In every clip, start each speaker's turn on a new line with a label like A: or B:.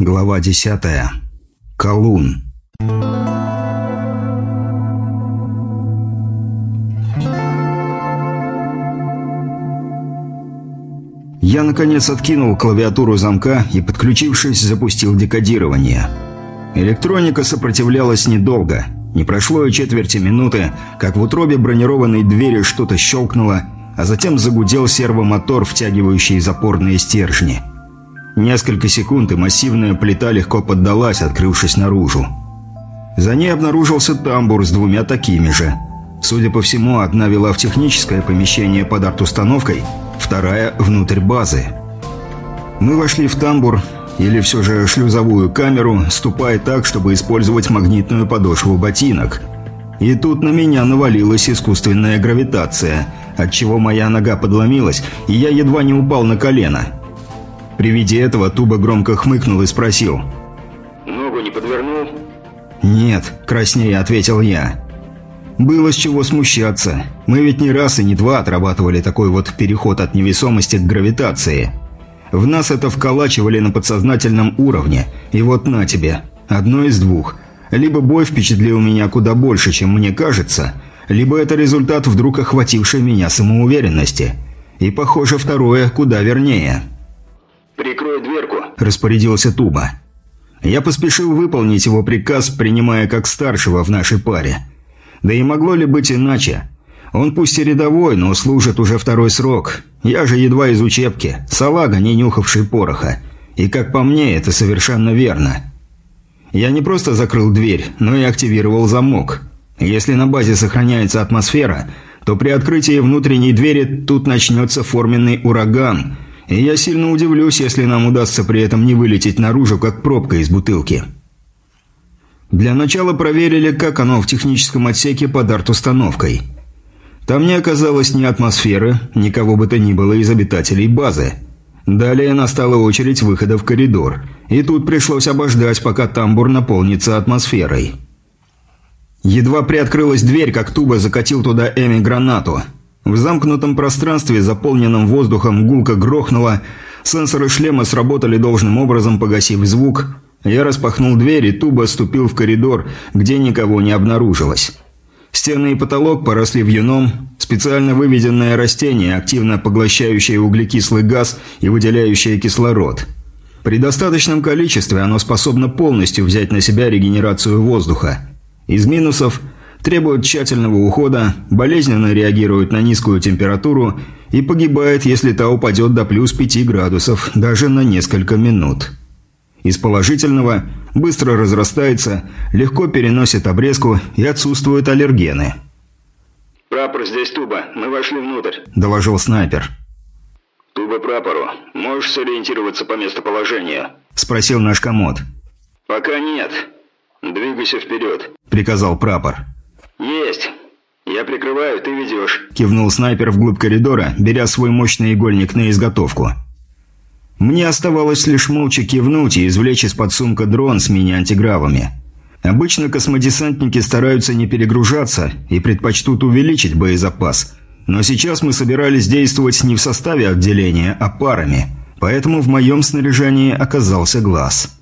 A: Глава 10. Колун. Я, наконец, откинул клавиатуру замка и, подключившись, запустил декодирование. Электроника сопротивлялась недолго. Не прошло и четверти минуты, как в утробе бронированной двери что-то щелкнуло, а затем загудел сервомотор, втягивающий запорные стержни – Несколько секунд, и массивная плита легко поддалась, открывшись наружу. За ней обнаружился тамбур с двумя такими же. Судя по всему, одна вела в техническое помещение под арт-установкой, вторая – внутрь базы. Мы вошли в тамбур, или все же шлюзовую камеру, ступая так, чтобы использовать магнитную подошву ботинок. И тут на меня навалилась искусственная гравитация, отчего моя нога подломилась, и я едва не упал на колено – при виде этого Туба громко хмыкнул и спросил.
B: «Ногу не подвернул?»
A: «Нет», – краснее ответил я. «Было с чего смущаться. Мы ведь не раз и не два отрабатывали такой вот переход от невесомости к гравитации. В нас это вколачивали на подсознательном уровне, и вот на тебе. Одно из двух. Либо бой впечатлил меня куда больше, чем мне кажется, либо это результат вдруг охватившей меня самоуверенности. И, похоже, второе куда вернее».
B: «Прикрой дверку», –
A: распорядился Туба. Я поспешил выполнить его приказ, принимая как старшего в нашей паре. Да и могло ли быть иначе? Он пусть и рядовой, но служит уже второй срок. Я же едва из учебки, салага, не нюхавший пороха. И как по мне, это совершенно верно. Я не просто закрыл дверь, но и активировал замок. Если на базе сохраняется атмосфера, то при открытии внутренней двери тут начнется форменный ураган – и я сильно удивлюсь, если нам удастся при этом не вылететь наружу, как пробка из бутылки. Для начала проверили, как оно в техническом отсеке под арт-установкой. Там не оказалось ни атмосферы, никого бы то ни было из обитателей базы. Далее настала очередь выхода в коридор, и тут пришлось обождать, пока тамбур наполнится атмосферой. Едва приоткрылась дверь, как Туба закатил туда Эми гранату – в замкнутом пространстве, заполненном воздухом, гулко грохнуло, сенсоры шлема сработали должным образом, погасив звук. Я распахнул дверь и тубо ступил в коридор, где никого не обнаружилось. Стены и потолок поросли вьюном, специально выведенное растение, активно поглощающее углекислый газ и выделяющее кислород. При достаточном количестве оно способно полностью взять на себя регенерацию воздуха. Из минусов – требует тщательного ухода, болезненно реагирует на низкую температуру и погибает, если та упадет до плюс 5 градусов, даже на несколько минут. Из положительного быстро разрастается, легко переносит обрезку и отсутствуют аллергены.
B: «Прапор здесь Туба, мы вошли внутрь», –
A: доложил снайпер.
B: «Туба прапору, можешь сориентироваться по местоположению?»
A: – спросил наш комод.
B: «Пока нет. Двигайся вперед», –
A: приказал прапор.
B: «Есть. Я прикрываю, ты ведешь», –
A: кивнул снайпер вглубь коридора, беря свой мощный игольник на изготовку. Мне оставалось лишь молча кивнуть и извлечь из-под сумка дрон с мини-антигравами. Обычно космодесантники стараются не перегружаться и предпочтут увеличить боезапас. Но сейчас мы собирались действовать не в составе отделения, а парами, поэтому в моем снаряжении оказался глаз.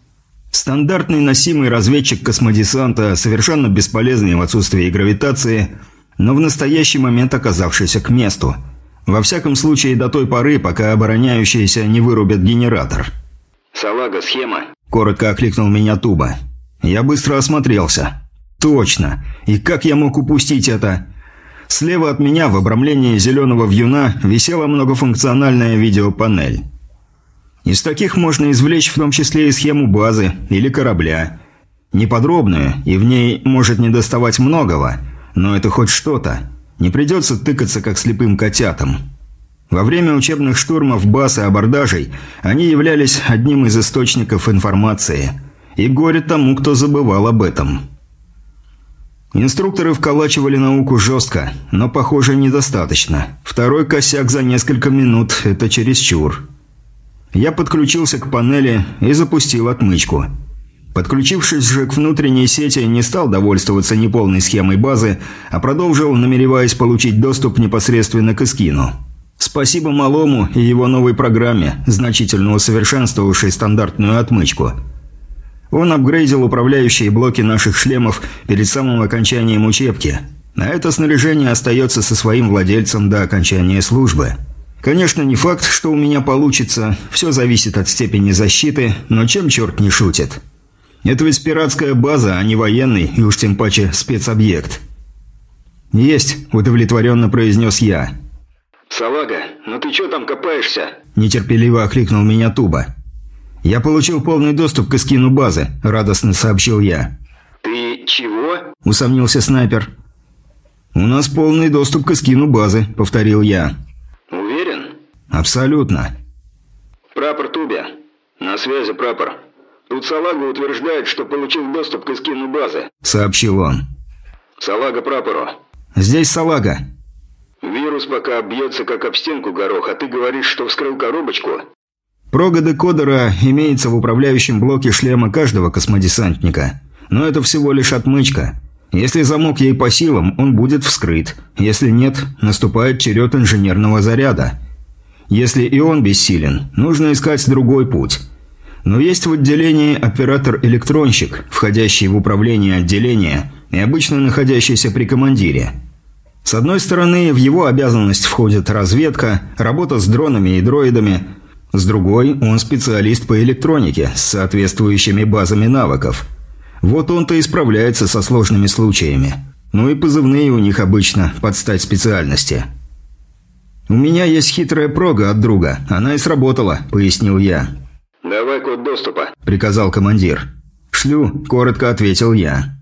A: Стандартный носимый разведчик космодесанта, совершенно бесполезный в отсутствии гравитации, но в настоящий момент оказавшийся к месту. Во всяком случае, до той поры, пока обороняющиеся не вырубят генератор.
B: «Салага, схема?»
A: – коротко окликнул меня Туба. Я быстро осмотрелся. «Точно! И как я мог упустить это?» Слева от меня в обрамлении зеленого вьюна висела многофункциональная видеопанель. Из таких можно извлечь в том числе и схему базы или корабля. Неподробную, и в ней может не доставать многого, но это хоть что-то. Не придется тыкаться как слепым котятам. Во время учебных штурмов баз и абордажей они являлись одним из источников информации. И горе тому, кто забывал об этом. Инструкторы вколачивали науку жестко, но, похоже, недостаточно. Второй косяк за несколько минут – это чересчур. Я подключился к панели и запустил отмычку. Подключившись же к внутренней сети, не стал довольствоваться неполной схемой базы, а продолжил, намереваясь получить доступ непосредственно к эскину. Спасибо малому и его новой программе, значительно усовершенствовавшей стандартную отмычку. Он апгрейдил управляющие блоки наших шлемов перед самым окончанием учебки. А это снаряжение остается со своим владельцем до окончания службы. Конечно, не факт, что у меня получится. Все зависит от степени защиты, но чем черт не шутит. Это ведь пиратская база, а не военный, и уж тем паче спецобъект. «Есть», – удовлетворенно произнес я.
B: «Салага, ну ты что там копаешься?»
A: – нетерпеливо окликнул меня Туба. «Я получил полный доступ к эскину базы», – радостно сообщил я.
B: «Ты чего?»
A: – усомнился снайпер. «У нас полный доступ к эскину базы», – повторил я. «Абсолютно».
B: «Прапор Тубя. На связи, прапор. Тут Салага утверждает, что получил доступ к эскину базы», –
A: сообщил он.
B: «Салага прапору».
A: «Здесь Салага».
B: «Вирус пока бьется как об стенку горох, а ты говоришь, что вскрыл коробочку?»
A: Прога декодера имеется в управляющем блоке шлема каждого космодесантника. Но это всего лишь отмычка. Если замок ей по силам, он будет вскрыт. Если нет, наступает черед инженерного заряда. Если и он бессилен, нужно искать другой путь. Но есть в отделении оператор-электронщик, входящий в управление отделения и обычно находящийся при командире. С одной стороны, в его обязанность входит разведка, работа с дронами и дроидами – с другой, он специалист по электронике с соответствующими базами навыков. Вот он-то и справляется со сложными случаями. Ну и позывные у них обычно под стать специальности. «У меня есть хитрая прога от друга. Она и сработала», – пояснил я.
B: «Давай код доступа», –
A: приказал командир. «Шлю», – коротко ответил я.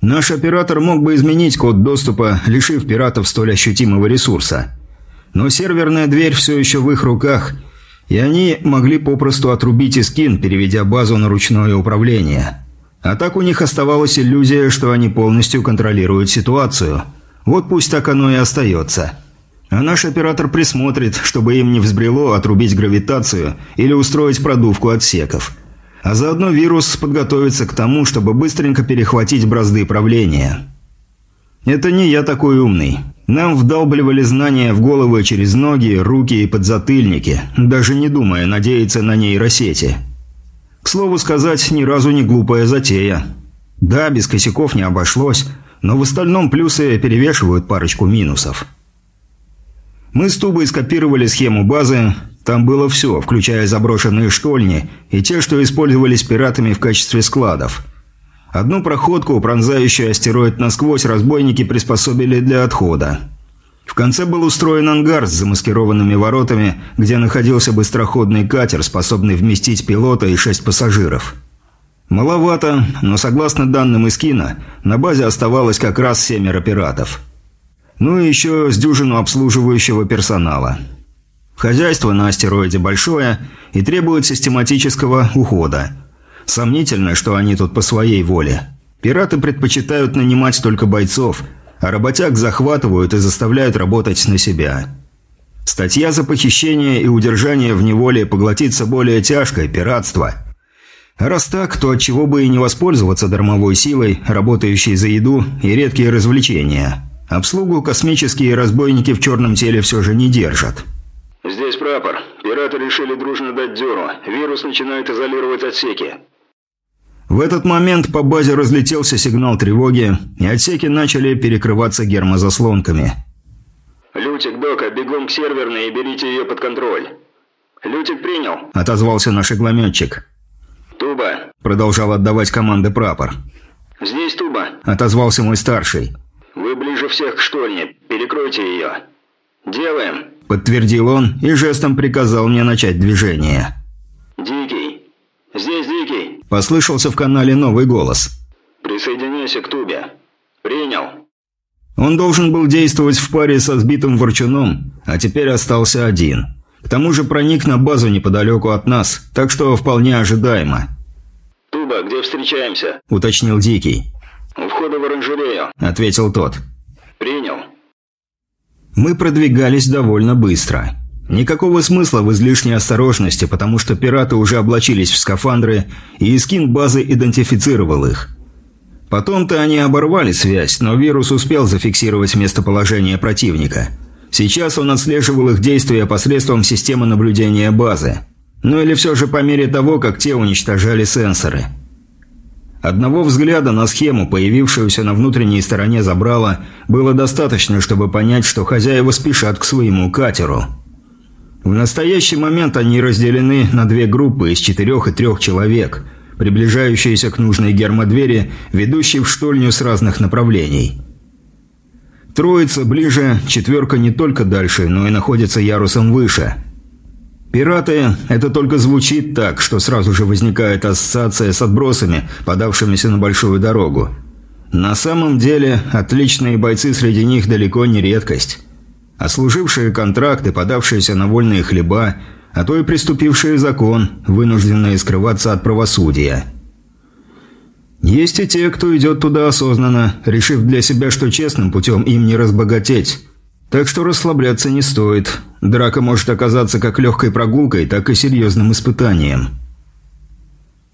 A: Наш оператор мог бы изменить код доступа, лишив пиратов столь ощутимого ресурса. Но серверная дверь все еще в их руках, и они могли попросту отрубить Искин, переведя базу на ручное управление. А так у них оставалась иллюзия, что они полностью контролируют ситуацию. Вот пусть так оно и остается. А наш оператор присмотрит, чтобы им не взбрело отрубить гравитацию или устроить продувку отсеков. А заодно вирус подготовится к тому, чтобы быстренько перехватить бразды правления. Это не я такой умный. Нам вдалбливали знания в головы через ноги, руки и подзатыльники, даже не думая надеяться на нейросети. К слову сказать, ни разу не глупая затея. Да, без косяков не обошлось, но в остальном плюсы перевешивают парочку минусов. Мы с Тубой скопировали схему базы, там было все, включая заброшенные штольни и те, что использовались пиратами в качестве складов. Одну проходку, пронзающую астероид насквозь, разбойники приспособили для отхода. В конце был устроен ангар с замаскированными воротами, где находился быстроходный катер, способный вместить пилота и шесть пассажиров. Маловато, но согласно данным из кино, на базе оставалось как раз семеро пиратов. Ну и еще с дюжину обслуживающего персонала. Хозяйство на астероиде большое и требует систематического ухода – Сомнительно, что они тут по своей воле. Пираты предпочитают нанимать только бойцов, а работяг захватывают и заставляют работать на себя. Статья за похищение и удержание в неволе поглотится более тяжкое – пиратство. Раз так, то от чего бы и не воспользоваться дармовой силой, работающей за еду и редкие развлечения. Обслугу космические разбойники в черном теле все же не держат.
B: «Здесь прапор. Пираты решили дружно дать дёру. Вирус начинает изолировать отсеки.
A: В этот момент по базе разлетелся сигнал тревоги, и отсеки начали перекрываться гермозаслонками.
B: «Лютик, Дока, бегом к серверной и берите ее под контроль». «Лютик принял», –
A: отозвался наш иглометчик.
B: «Туба», –
A: продолжал отдавать команды прапор.
B: «Здесь Туба», –
A: отозвался мой старший.
B: «Вы ближе всех к штольне. Перекройте ее». «Делаем», –
A: подтвердил он и жестом приказал мне начать движение.
B: «Дикий, здесь Дикий».
A: Послышался в канале новый голос.
B: «Присоединяйся к Тубе. Принял».
A: Он должен был действовать в паре со сбитым ворчуном, а теперь остался один. К тому же проник на базу неподалеку от нас, так что вполне ожидаемо.
B: «Туба, где встречаемся?»
A: – уточнил Дикий.
B: «У входа в оранжерею», –
A: ответил тот.
B: «Принял».
A: Мы продвигались довольно быстро. Никакого смысла в излишней осторожности, потому что пираты уже облачились в скафандры, и Искин базы идентифицировал их. Потом-то они оборвали связь, но вирус успел зафиксировать местоположение противника. Сейчас он отслеживал их действия посредством системы наблюдения базы. Ну или все же по мере того, как те уничтожали сенсоры. Одного взгляда на схему, появившуюся на внутренней стороне забрала, было достаточно, чтобы понять, что хозяева спешат к своему катеру. В настоящий момент они разделены на две группы из четырех и трех человек, приближающиеся к нужной гермодвери, ведущей в штольню с разных направлений. Троица ближе, четверка не только дальше, но и находится ярусом выше – Пираты – это только звучит так, что сразу же возникает ассоциация с отбросами, подавшимися на большую дорогу. На самом деле, отличные бойцы среди них далеко не редкость. А служившие контракты, подавшиеся на вольные хлеба, а то и приступившие закон, вынужденные скрываться от правосудия. Есть и те, кто идет туда осознанно, решив для себя, что честным путем им не разбогатеть. Так что расслабляться не стоит – Драка может оказаться как легкой прогулкой, так и серьезным испытанием.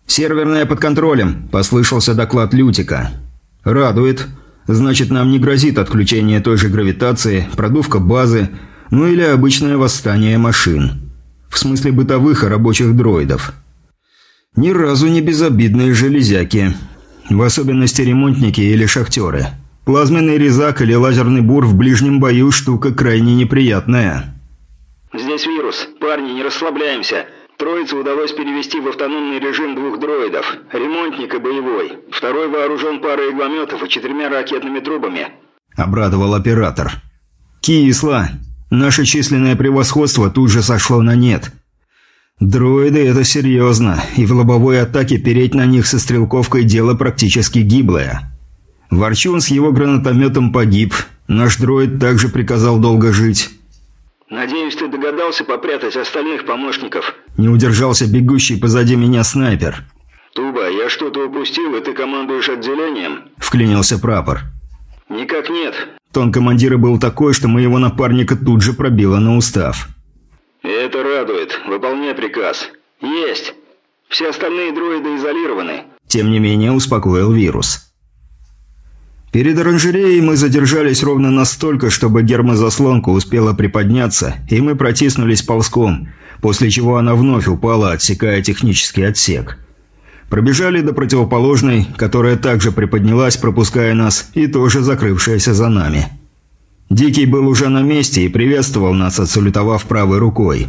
A: «Серверная под контролем», – послышался доклад Лютика. «Радует. Значит, нам не грозит отключение той же гравитации, продувка базы, ну или обычное восстание машин. В смысле бытовых и рабочих дроидов. Ни разу не безобидные железяки. В особенности ремонтники или шахтеры. Плазменный резак или лазерный бур в ближнем бою – штука крайне неприятная».
B: «Здесь вирус. Парни, не расслабляемся. Троице удалось перевести в автономный режим двух дроидов. Ремонтник и боевой. Второй вооружен парой иглометов и четырьмя ракетными трубами».
A: Обрадовал оператор. «Кисло. Наше численное превосходство тут же сошло на нет». «Дроиды – это серьезно, и в лобовой атаке переть на них со стрелковкой – дело практически гиблое. Ворчун с его гранатометом погиб, наш дроид также приказал долго жить».
B: «Надеюсь, ты догадался попрятать остальных помощников?»
A: Не удержался бегущий позади меня снайпер.
B: «Туба, я что-то упустил, и ты командуешь отделением?»
A: Вклинился прапор.
B: «Никак нет».
A: Тон командира был такой, что моего напарника тут же пробило на устав.
B: «Это радует. Выполняй приказ». «Есть. Все остальные дроиды изолированы».
A: Тем не менее, успокоил вирус. Перед оранжереей мы задержались ровно настолько, чтобы гермозаслонка успела приподняться, и мы протиснулись ползком, после чего она вновь упала, отсекая технический отсек. Пробежали до противоположной, которая также приподнялась, пропуская нас, и тоже закрывшаяся за нами. Дикий был уже на месте и приветствовал нас, отсалютовав правой рукой.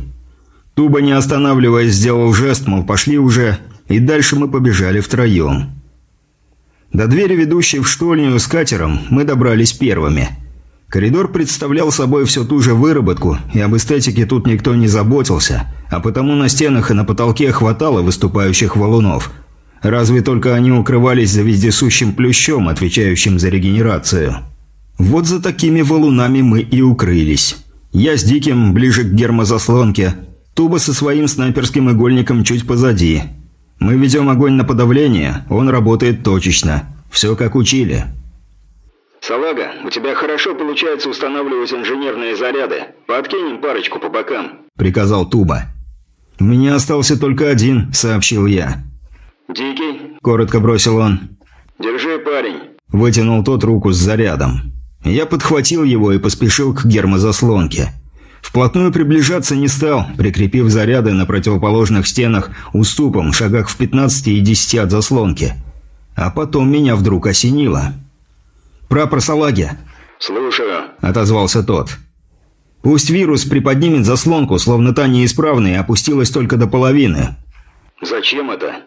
A: Туба, не останавливаясь, сделал жест, мол, пошли уже, и дальше мы побежали втроем. До двери, ведущей в штольню с катером, мы добрались первыми. Коридор представлял собой всю ту же выработку, и об эстетике тут никто не заботился, а потому на стенах и на потолке хватало выступающих валунов. Разве только они укрывались за вездесущим плющом, отвечающим за регенерацию. Вот за такими валунами мы и укрылись. Я с Диким ближе к гермозаслонке, Туба со своим снайперским игольником чуть позади – мы ведем огонь на подавление, он работает точечно. Все как учили».
B: «Салага, у тебя хорошо получается устанавливать инженерные заряды. Подкинем парочку по бокам», —
A: приказал Туба. «У меня остался только один», — сообщил я.
B: «Дикий?»
A: — коротко бросил он.
B: «Держи, парень».
A: Вытянул тот руку с зарядом. Я подхватил его и поспешил к гермозаслонке. Вплотную приближаться не стал, прикрепив заряды на противоположных стенах уступом, шагах в 15 и 10 от заслонки. А потом меня вдруг осенило. «Прапор Салаги!»
B: «Слушаю», —
A: отозвался тот. «Пусть вирус приподнимет заслонку, словно та неисправная, и опустилась только до половины».
B: «Зачем это?»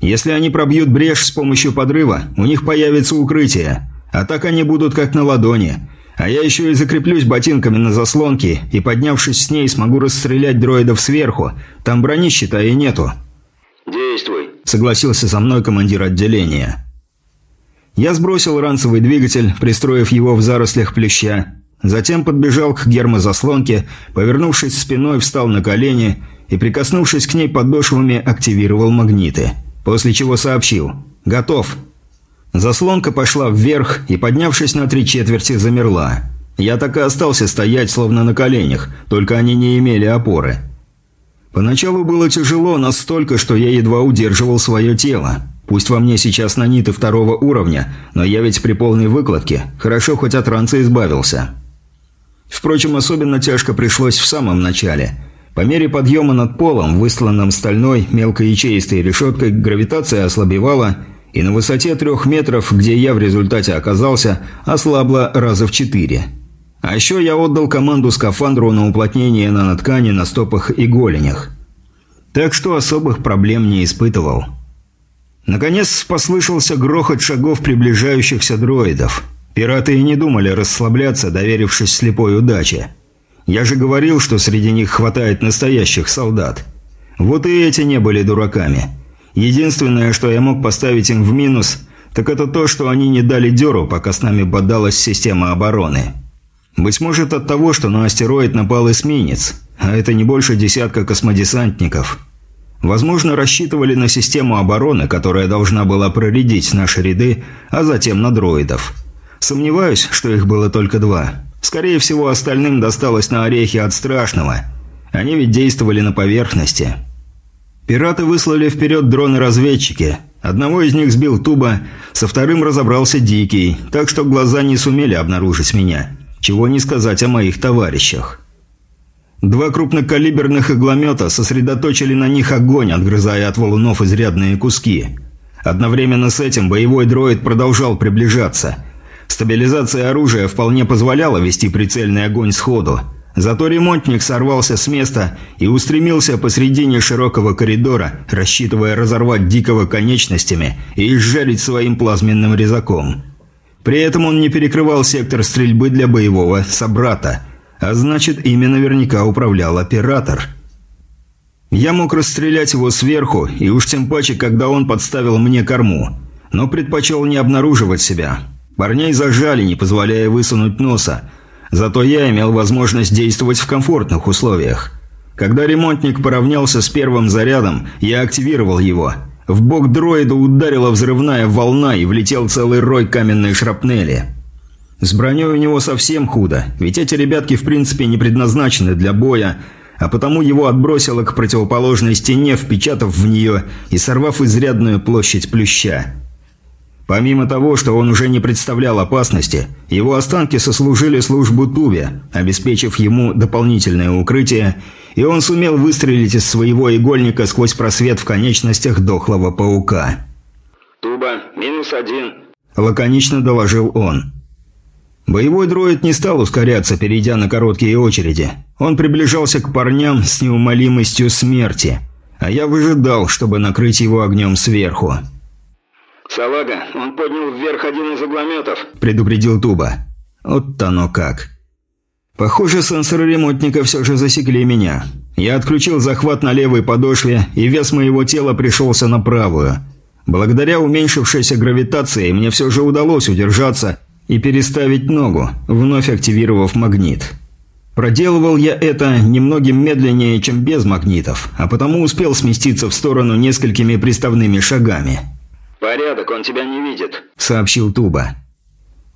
A: «Если они пробьют брешь с помощью подрыва, у них появится укрытие, а так они будут как на ладони». А я еще и закреплюсь ботинками на заслонке и, поднявшись с ней, смогу расстрелять дроидов сверху. Там брони, считай, и нету».
B: «Действуй», —
A: согласился со мной командир отделения. Я сбросил ранцевый двигатель, пристроив его в зарослях плюща. Затем подбежал к гермозаслонке, повернувшись спиной, встал на колени и, прикоснувшись к ней подошвами, активировал магниты. После чего сообщил «Готов». Заслонка пошла вверх и, поднявшись на три четверти, замерла. Я так и остался стоять, словно на коленях, только они не имели опоры. Поначалу было тяжело настолько, что я едва удерживал свое тело. Пусть во мне сейчас наниты второго уровня, но я ведь при полной выкладке. Хорошо, хоть от ранца избавился. Впрочем, особенно тяжко пришлось в самом начале. По мере подъема над полом, высланным стальной мелкоячеистой решеткой, гравитация ослабевала, и на высоте трех метров, где я в результате оказался, ослабла раза в четыре. А еще я отдал команду скафандру на уплотнение наноткани на стопах и голенях. Так что особых проблем не испытывал. Наконец послышался грохот шагов приближающихся дроидов. Пираты и не думали расслабляться, доверившись слепой удаче. Я же говорил, что среди них хватает настоящих солдат. Вот и эти не были дураками. Единственное, что я мог поставить им в минус, так это то, что они не дали дёру, пока с нами бодалась система обороны. Быть может от того, что на астероид напал эсминец, а это не больше десятка космодесантников. Возможно, рассчитывали на систему обороны, которая должна была проредить наши ряды, а затем на дроидов. Сомневаюсь, что их было только два. Скорее всего, остальным досталось на орехи от страшного. Они ведь действовали на поверхности. Пираты выслали вперед дроны-разведчики. Одного из них сбил Туба, со вторым разобрался Дикий, так что глаза не сумели обнаружить меня. Чего не сказать о моих товарищах. Два крупнокалиберных игломета сосредоточили на них огонь, отгрызая от валунов изрядные куски. Одновременно с этим боевой дроид продолжал приближаться – Стабилизация оружия вполне позволяла вести прицельный огонь сходу. Зато ремонтник сорвался с места и устремился посредине широкого коридора, рассчитывая разорвать дикого конечностями и изжарить своим плазменным резаком. При этом он не перекрывал сектор стрельбы для боевого собрата, а значит, ими наверняка управлял оператор. Я мог расстрелять его сверху, и уж тем паче, когда он подставил мне корму, но предпочел не обнаруживать себя – Парней зажали, не позволяя высунуть носа. Зато я имел возможность действовать в комфортных условиях. Когда ремонтник поравнялся с первым зарядом, я активировал его. В бок дроида ударила взрывная волна и влетел целый рой каменной шрапнели. С броней у него совсем худо, ведь эти ребятки в принципе не предназначены для боя, а потому его отбросило к противоположной стене, впечатав в нее и сорвав изрядную площадь плюща. Помимо того, что он уже не представлял опасности, его останки сослужили службу Тубе, обеспечив ему дополнительное укрытие, и он сумел выстрелить из своего игольника сквозь просвет в конечностях дохлого паука.
B: «Туба, минус один», –
A: лаконично доложил он. Боевой дроид не стал ускоряться, перейдя на короткие очереди. Он приближался к парням с неумолимостью смерти, а я выжидал, чтобы накрыть его огнем сверху.
B: «Салага, он поднял вверх один из углометов», –
A: предупредил Туба. «Вот оно как». Похоже, сенсоры ремонтника все же засекли меня. Я отключил захват на левой подошве, и вес моего тела пришелся на правую. Благодаря уменьшившейся гравитации мне все же удалось удержаться и переставить ногу, вновь активировав магнит. Проделывал я это немногим медленнее, чем без магнитов, а потому успел сместиться в сторону несколькими приставными шагами.
B: «Порядок, он тебя не видит», —
A: сообщил Туба.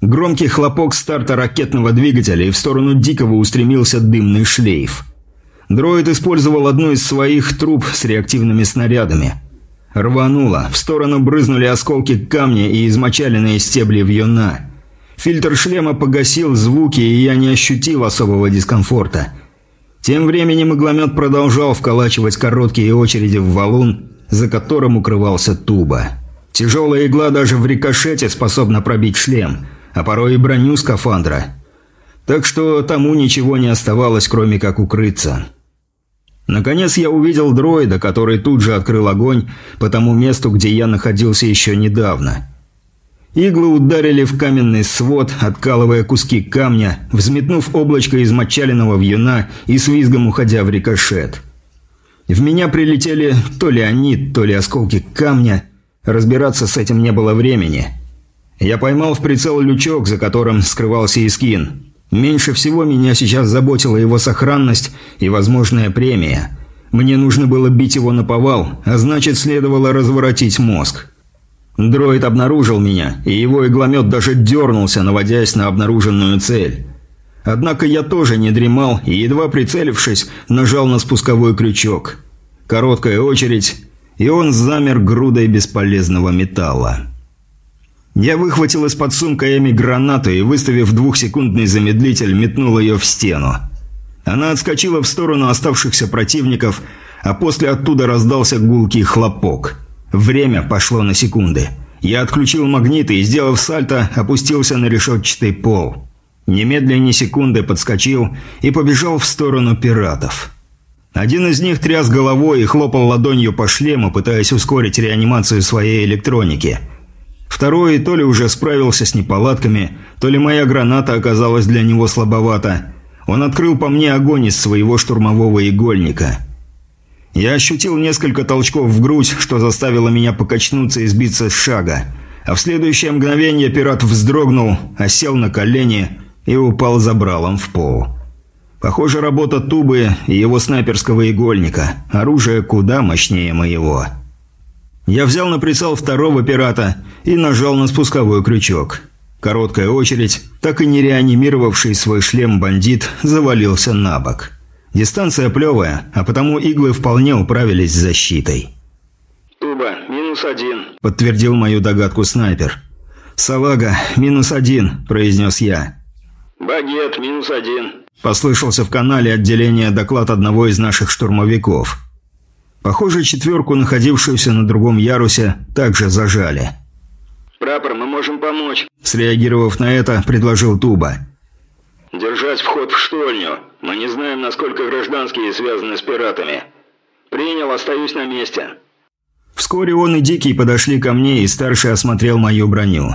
A: Громкий хлопок старта ракетного двигателя, и в сторону Дикого устремился дымный шлейф. Дроид использовал одну из своих труб с реактивными снарядами. Рвануло, в сторону брызнули осколки камня и измочаленные стебли вьюна. Фильтр шлема погасил звуки, и я не ощутил особого дискомфорта. Тем временем игломет продолжал вколачивать короткие очереди в валун, за которым укрывался Туба. Тяжелая игла даже в рикошете способна пробить шлем, а порой и броню скафандра. Так что тому ничего не оставалось, кроме как укрыться. Наконец я увидел дроида, который тут же открыл огонь по тому месту, где я находился еще недавно. Иглы ударили в каменный свод, откалывая куски камня, взметнув облачко из мочаленного вьюна и с визгом уходя в рикошет. В меня прилетели то ли они, то ли осколки камня – Разбираться с этим не было времени. Я поймал в прицел лючок, за которым скрывался Искин. Меньше всего меня сейчас заботила его сохранность и возможная премия. Мне нужно было бить его на повал, а значит следовало разворотить мозг. Дроид обнаружил меня, и его игломет даже дернулся, наводясь на обнаруженную цель. Однако я тоже не дремал и, едва прицелившись, нажал на спусковой крючок. Короткая очередь, и он замер грудой бесполезного металла. Я выхватил из-под сумка Эми гранату и, выставив двухсекундный замедлитель, метнул ее в стену. Она отскочила в сторону оставшихся противников, а после оттуда раздался гулкий хлопок. Время пошло на секунды. Я отключил магниты и, сделав сальто, опустился на решетчатый пол. Немедленно секунды подскочил и побежал в сторону пиратов. Один из них тряс головой и хлопал ладонью по шлему, пытаясь ускорить реанимацию своей электроники. Второй то ли уже справился с неполадками, то ли моя граната оказалась для него слабовата. Он открыл по мне огонь из своего штурмового игольника. Я ощутил несколько толчков в грудь, что заставило меня покачнуться и сбиться с шага. А в следующее мгновение пират вздрогнул, осел на колени и упал забралом в пол. Похоже, работа Тубы и его снайперского игольника. Оружие куда мощнее моего. Я взял на прицел второго пирата и нажал на спусковой крючок. Короткая очередь, так и не реанимировавший свой шлем бандит, завалился на бок. Дистанция плевая, а потому иглы вполне управились с защитой.
B: «Туба, минус один», –
A: подтвердил мою догадку снайпер. «Салага, минус один», – произнес я.
B: «Багет, минус один», –
A: послышался в канале отделения доклад одного из наших штурмовиков. Похоже, четверку, находившуюся на другом ярусе, также зажали.
B: «Прапор, мы можем помочь», –
A: среагировав на это, предложил Туба.
B: «Держать вход в штольню. Мы не знаем, насколько гражданские связаны с пиратами. Принял, остаюсь на месте».
A: Вскоре он и Дикий подошли ко мне, и старший осмотрел мою броню.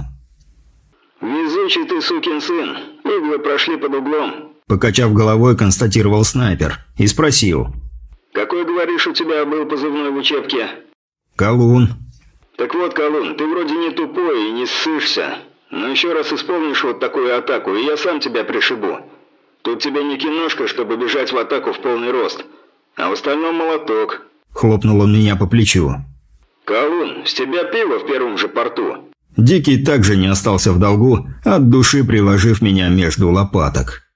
B: «Везучий ты, сукин сын. Иглы прошли под углом».
A: Покачав головой, констатировал снайпер и спросил.
B: «Какой, говоришь, у тебя был позывной в учебке?»
A: «Колун».
B: «Так вот, Колун, ты вроде не тупой и не ссышься. Но еще раз исполнишь вот такую атаку, и я сам тебя пришибу. Тут тебе не киношка, чтобы бежать в атаку в полный рост. А в остальном молоток».
A: Хлопнул он меня по плечу.
B: «Колун, с тебя пиво в первом же порту».
A: Дикий также не остался в долгу, от души приложив меня между лопаток.